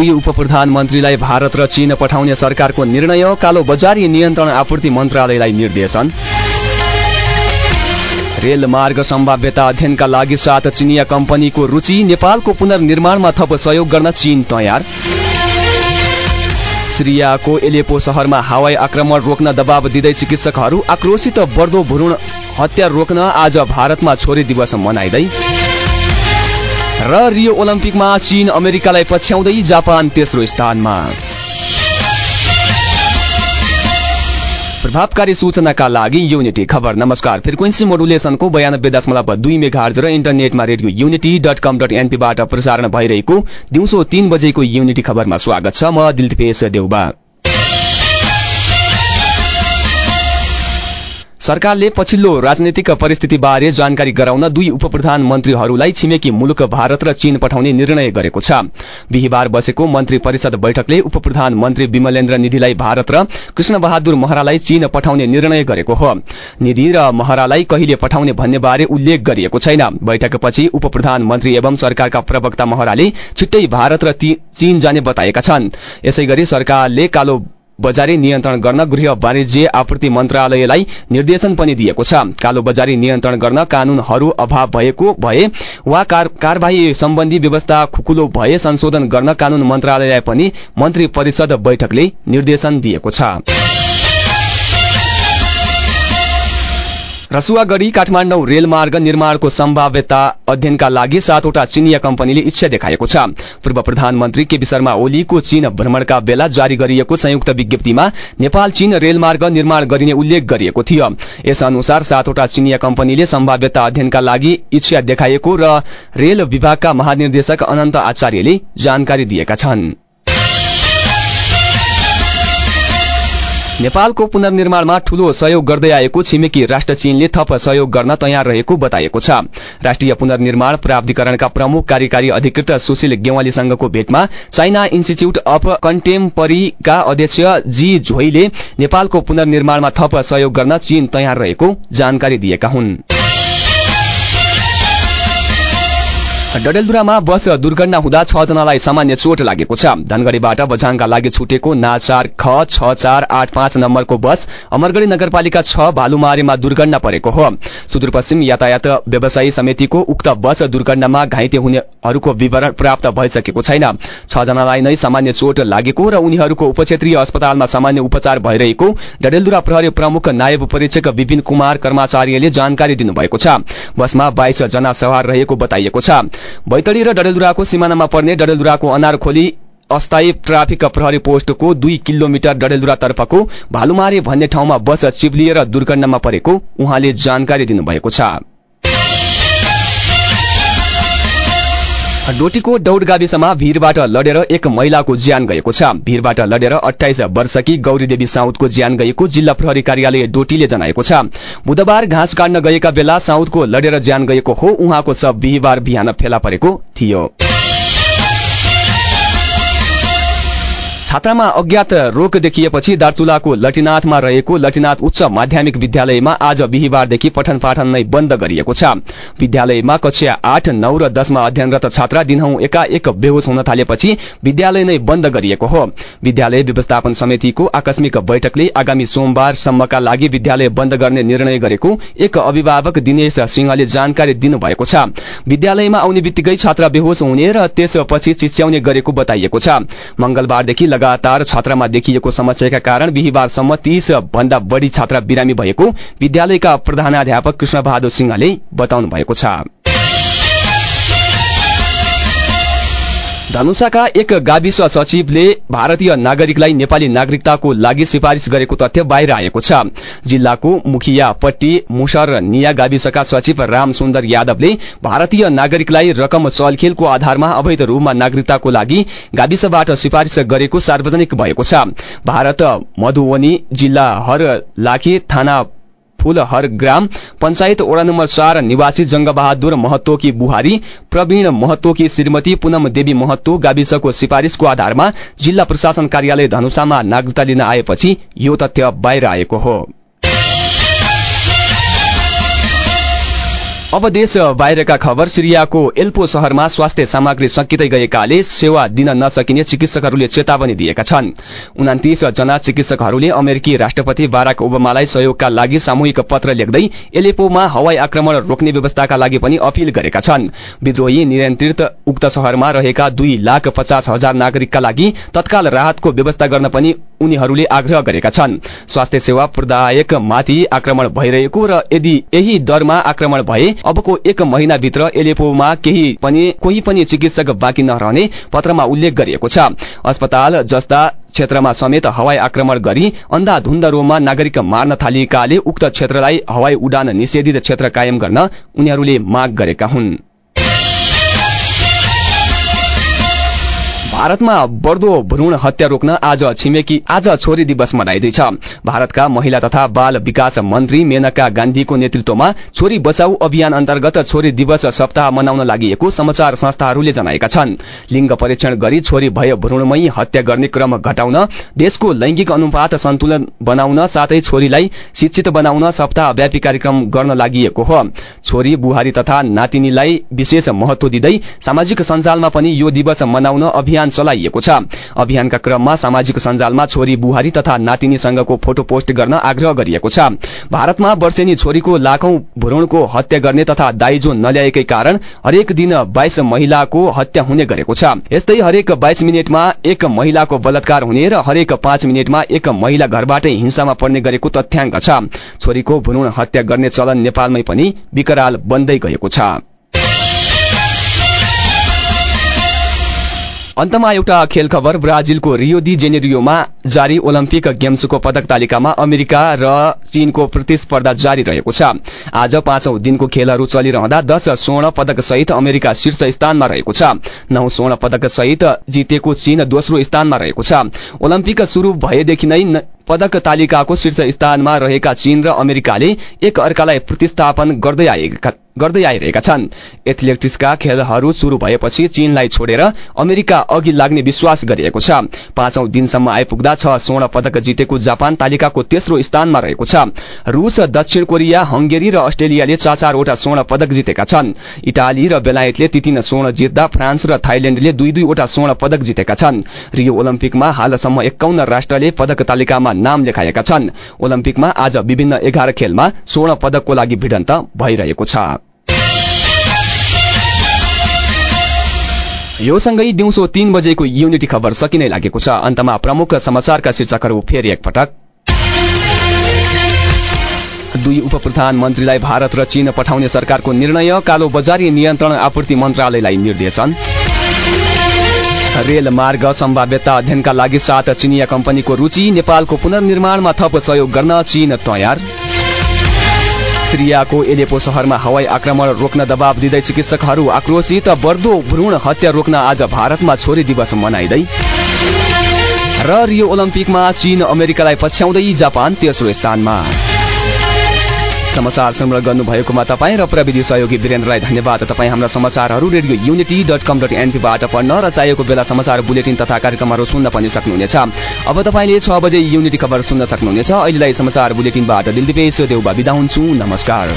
दुई उप प्रधानमन्त्रीलाई भारत र चीन पठाउने सरकारको निर्णय कालो बजारी नियन्त्रण आपूर्ति मन्त्रालयलाई निर्देशन। रेलमार्ग सम्भाव्यता अध्ययनका लागि सात चिनिया कम्पनीको रुचि नेपालको पुनर्निर्माणमा थप सहयोग गर्न चीन तयार। सिरियाको एलेपो सहरमा हवाई आक्रमण रोक्न दबाव दिँदै चिकित्सकहरू आक्रोशित बढ्दो भ्रूण हत्या रोक्न आज भारतमा छोरी दिवस मनाइँदै। र रियो ओलम्पिकमा चीन अमेरिकालाई पछ्याउँदै जापान तेस्रो स्थानमा। प्रभावकारी सूचनाका लागि युनिटी खबर। नमस्कार। फ्रिक्वेन्सी मोडुलेसनको बयानब्बे दशमलव दुई मेघार्ज र इन्टरनेटमा radio unity dot com dot एनपीबाट प्रसारण भइरहेको दिउँसो तीन बजेको युनिटी खबरमा स्वागत छ। म दिलपेश देउबा। सरकारले पछिल्लो राजनैतिक परिस्थितिबारे जानकारी गराउन दुई उप प्रधानमन्त्रीहरूलाई छिमेकी मुलुक भारत र चीन पठाउने निर्णय गरेको छ। बिहिबार बसेको मन्त्री परिषद बैठकले उप प्रधानमन्त्री विमलेन्द्र निधिलाई भारत र कृष्ण बहादुर महरालाई चीन पठाउने निर्णय गरेको हो। निधि र महरालाई कहिले पठाउने भन्ने बारे उल्लेख गरिएको छैन। बैठकपछि उप प्रधानमन्त्री एवं सरकारका प्रवक्ता महराले छिट्टै भारत र चीन जाने बताएका छन्। यसै गरी सरकारले कालो बजारी नियन्त्रण गर्न गृह वाणिज्य आपूर्ति मन्त्रालयलाई निर्देशन पनि दिएको छ। कालो बजारी नियन्त्रण गर्न कानूनहरू अभाव भएको भए वा कारवाही सम्बन्धी व्यवस्था खुकुलो भए संशोधन गर्न कानून मन्त्रालयलाई पनि मन्त्री परिषद बैठकले निर्देशन दिएको छ। रसुवागढी काठमाडौँ रेलमार्ग निर्माणको सम्भाव्यता अध्ययनका लागि सातवटा चिनिया कम्पनीले इच्छा देखाएको छ। पूर्व प्रधानमन्त्री केपी शर्मा ओलीको चीन भ्रमणका बेला जारी गरिएको संयुक्त विज्ञप्तिमा नेपाल चीन रेलमार्ग निर्माण गरिने उल्लेख गरिएको थियो। यस अनुसार सातवटा चिनिया कम्पनीले सम्भाव्यता अध्ययनका लागि इच्छा देखाएको र रेल विभागका महानिर्देशक अनन्त आचार्यले जानकारी दिएका छन्। नेपालको पुनर्निर्माणमा ठूलो सहयोग गर्दै आएको छिमेकी राष्ट्र चीनले थप सहयोग गर्न तयार रहेको बताएको छ। राष्ट्रिय पुनर्निर्माण प्राधिकरणका प्रमुख कार्यकारी अधिकृत सुशील गेवालीसँगको भेटमा चाइना इन्स्टिच्यूट अफ कन्टेम्परीका अध्यक्ष जी झोईले नेपालको पुनर्निर्माणमा थप सहयोग गर्न चीन तयार रहेको जानकारी दिएका हुन्। डडेलधुरामा बस दुर्घटना हुँदा छ जनालाई सामान्य चोट लागेको छ। धनगढ़ीबाट बझाङका लागि छुटेको ना चार ख छ चार आठ पाँच नम्बरको बस अमरगढ़ी नगरपालिका छ भालुमारीमा दुर्घटना परेको हो। सुदूरपश्चिम यातायात व्यवसायी समितिको उक्त बस दुर्घटनामा घाइते हुनेहरूको विवरण प्राप्त भइसकेको छैन। छ जनालाई नै सामान्य चोट लागेको र उनीहरूको उपक्षेत्रीय अस्पतालमा सामान्य उपचार भइरहेको डडेलधुरा प्रहरी प्रमुख नायब परीक्षक विपिन कुमार कर्माचार्यले जानकारी दिनुभएको छ। बसमा बाइस जना सवार रहेको बताइएको छ। बैतडी र डडेलधुराको सिमानामा पर्ने डडेलधुराको अनारखोली अस्थायी ट्राफिक प्रहरी पोस्टको दुई किलोमिटर डडेलधुरा तर्फको भालुमारे भन्ने ठाउँमा बस चिप्लिएर दुर्घटनामा परेको उहाँले जानकारी दिनुभएको छ। डोटीको दौड गाविसमा भीरबाट लडेर एक महिलाको ज्यान गएको छ। भीरबाट लडेर अठाइस वर्षकी गौरीदेवी साउदको ज्यान गएको जिल्ला प्रहरी कार्यालय डोटीले जनाएको छ। बुधबार घाँस काट्न गएका बेला साउदको लडेर ज्यान गएको हो। उहाँको शव बिहिबार बिहान फेला परेको थियो। छात्रामा अज्ञात रोग देखिएपछि दार्चुलाको लटिनाथमा रहेको लटिनाथ उच्च माध्यमिक विद्यालयमा आज बिहिबारदेखि पठन पाठन नै बन्द गरिएको छ। विद्यालयमा कक्षा आठ नौ र दशमा अध्ययनरत छात्रा दिनहौ एकाएक बेहोस हुन थालेपछि विद्यालय नै बन्द गरिएको हो। विद्यालय व्यवस्थापन समितिको आकस्मिक बैठकले आगामी सोमबारसम्मका लागि विद्यालय बन्द गर्ने निर्णय गरेको एक अभिभावक दिनेश सिंहले जानकारी दिनुभएको छ। विद्यालयमा आउने बित्तिकै छात्रा बेहोस हुने र त्यसपछि चिच्याउने गरेको बताइएको छ। मंगलबारदेखि लगातार छात्रामा देखिएको समस्याका कारण बिहिबारसम्म तीस भन्दा बढ़ी छात्रा बिरामी भएको विद्यालयका प्रधानाध्यापक कृष्ण बहादुर सिंहले बताउनु भएको छ। धनुषाका एक गाविस सचिवले भारतीय नागरिकलाई नेपाली नागरिकताको लागि सिफारिश गरेको तथ्य बाहिर आएको छ। जिल्लाको मुखियापट्टी मुसर निया गाविसका सचिव राम सुन्दर यादवले भारतीय नागरिकलाई रकम चलखेलको आधारमा अवैध रूपमा नागरिकताको लागि गाविसबाट सिफारिश गरेको सार्वजनिक भएको छ। भारत मधुवनी जिल्ला हर लाखे थाना फूलहर ग्राम पञ्चायत वडा नम्बर चार निवासी जंगबहादुर महतोकी बुहारी प्रवीण महतोकी श्रीमती पुनम देवी महतो गाविसको सिफारिशको आधारमा जिल्ला प्रशासन कार्यालय धनुषामा नागरिकता लिन आएपछि यो तथ्य बाहिर आएको हो। अब देश बाहिरका खबर सिरियाको एल्पो शहरमा स्वास्थ्य सामग्री सकिँदै गएकाले सेवा दिन नसकिने चिकित्सकहरूले चेतावनी दिएका छन्। उनातिस जना चिकित्सकहरूले अमेरिकी राष्ट्रपति बाराक ओबामालाई सहयोगका लागि सामूहिक पत्र लेख्दै एलेपोमा हवाई आक्रमण रोक्ने व्यवस्थाका लागि पनि अपील गरेका छन्। विद्रोही नियन्त्रित उक्त शहरमा रहेका दुई लाख पचास हजार नागरिकका लागि तत्काल राहतको व्यवस्था गर्न पनि उनीहरूले आग्रह गरेका छन्। स्वास्थ्य सेवा प्रदायक माथि आक्रमण भइरहेको र यदि यही दरमा आक्रमण भए अबको एक महिनाभित्र एलेपोमा केही पनि कोही पनि चिकित्सक बाँकी नरहने पत्रमा उल्लेख गरिएको छ। अस्पताल जस्ता क्षेत्रमा समेत हवाई आक्रमण गरी अन्धाधुन्द रोममा नागरिक मार्न थालिएकाले उक्त क्षेत्रलाई हवाई उडान निषेधित क्षेत्र कायम गर्न उनीहरूले माग गरेका हुन्। भारतमा बढ्दो भ्रूण हत्या रोक्न आज छिमेकी आज छोरी दिवस मनाइँदैछ। भारतका महिला तथा बाल विकास मन्त्री मेनका गान्धीको नेतृत्वमा छोरी बचाउ अभियान अन्तर्गत छोरी दिवस सप्ताह मनाउन लागि समाचार संस्थाहरूले जनाएका छन्। लिङ्ग परीक्षण गरी छोरी भए भ्रूणमै हत्या गर्ने क्रम घटाउन देशको लैंगिक अनुपात सन्तुलन बनाउन साथै छोरीलाई शिक्षित बनाउन सप्ताहव्यापी कार्यक्रम गर्न लागि हो। छोरी बुहारी तथा नातिनीलाई विशेष महत्व दिँदै सामाजिक सञ्जालमा पनि यो दिवस मनाउन अभियान चलाइएको छ। अभियानका क्रममा सामाजिक सञ्जालमा छोरी बुहारी तथा नातिनीसँगको फोटो पोस्ट गर्न आग्रह गरिएको छ। भारतमा वर्षेनी छोरीको लाखौं भ्रूणको हत्या गर्ने तथा दाइजो नल्याएकै कारण हरेक दिन बाइस महिलाको हत्या हुने गरेको छ। यस्तै हरेक बाइस मिनटमा एक महिलाको बलात्कार हुने र हरेक पाँच मिनटमा एक महिला घरबाटै हिंसामा पर्ने गरेको तथ्याङ्क छ। छोरीको भ्रूण हत्या गर्ने चलन नेपालमै पनि विकराल बन्दै गएको छ। अन्तमा एउटा खेल खबर ब्राजिलको रियो दि जेनेरियोमा जारी ओलम्पिक गेम्सको पदक तालिकामा अमेरिका र चीनको प्रतिस्पर्धा जारी रहेको छ। आज पाँचौं दिनको खेलहरू चलिरहँदा दश स्वर्ण पदक सहित अमेरिका शीर्ष स्थानमा रहेको छ। नौ स्वर्ण पदक सहित जितेको चीन दोस्रो स्थानमा रहेको छ। ओलम्पिक शुरू भएदेखि नै पदक तालिकाको शीर्ष स्थानमा रहेका चीन र अमेरिकाले एक अर्कालाई प्रतिस्थापन गर्दै आएका गर्दै आइरहेका छन्। एथलेटिक्सका खेलहरू शुरू भएपछि चीनलाई छोडेर अमेरिका अघि लाग्ने विश्वास गरिएको छ। पाँचौं दिनसम्म आइपुग्दा छ स्वर्ण पदक जितेको जापान तालिकाको तेस्रो स्थानमा रहेको छ। रूस दक्षिण कोरिया हंगेरी र अस्ट्रेलियाले चार चारवटा स्वर्ण पदक जितेका छन्। इटाली र बेलायतले तीन स्वर्ण जित्दा फ्रान्स र थाइल्याण्डले दुई दुईवटा स्वर्ण पदक जितेका छन्। रियो ओलम्पिकमा हालसम्म एकाउन्न राष्ट्रले पदक तालिकामा नाम लेखाएका छन्। ओलम्पिकमा आज विभिन्न एघार खेलमा स्वर्ण पदकको लागि भिडन्त भइरहेको छ। यो सँगै दिउँसो तीन बजेको युनिटी खबर सकिनै लागेको छ। अन्तमा प्रमुख समाचारका शीर्षकहरू फेरि एकपटक। दुई उप प्रधानमन्त्रीलाई भारत र चीन पठाउने सरकारको निर्णय कालो बजारी नियन्त्रण आपूर्ति मन्त्रालयलाई निर्देशन। रेल मार्ग सम्भाव्यता अध्ययनका लागि सात चिनिया कम्पनीको रुचि नेपालको पुनर्निर्माणमा थप सहयोग गर्न चीन तयार। सिरियाको एलेपो शहरमा हवाई आक्रमण रोक्न दबाव दिँदै चिकित्सकहरू आक्रोशित बढ्दो भ्रूण हत्या रोक्न आज भारतमा छोरी दिवस मनाइँदै। र रियो ओलम्पिकमा चीन अमेरिकालाई पछ्याउँदै जापान तेस्रो स्थानमा। समाचार संग्रह गर्नुभएकोमा तपाईँ र प्रविधि सहयोगी वीरेन्द्रलाई धन्यवाद। तपाईँ हाम्रा समाचारहरू radio unity dot com dot एनपीबाट पढ्न र चाहिएको बेला समाचार बुलेटिन तथा कार्यक्रमहरू सुन्न पनि सक्नुहुनेछ। अब तपाईँले छ बजे युनिटी खबर सुन्न सक्नुहुनेछ। अहिलेलाई समाचार बुलेटिनबाट दिलदिपेश देउबा बिदा हुन्छु। नमस्कार।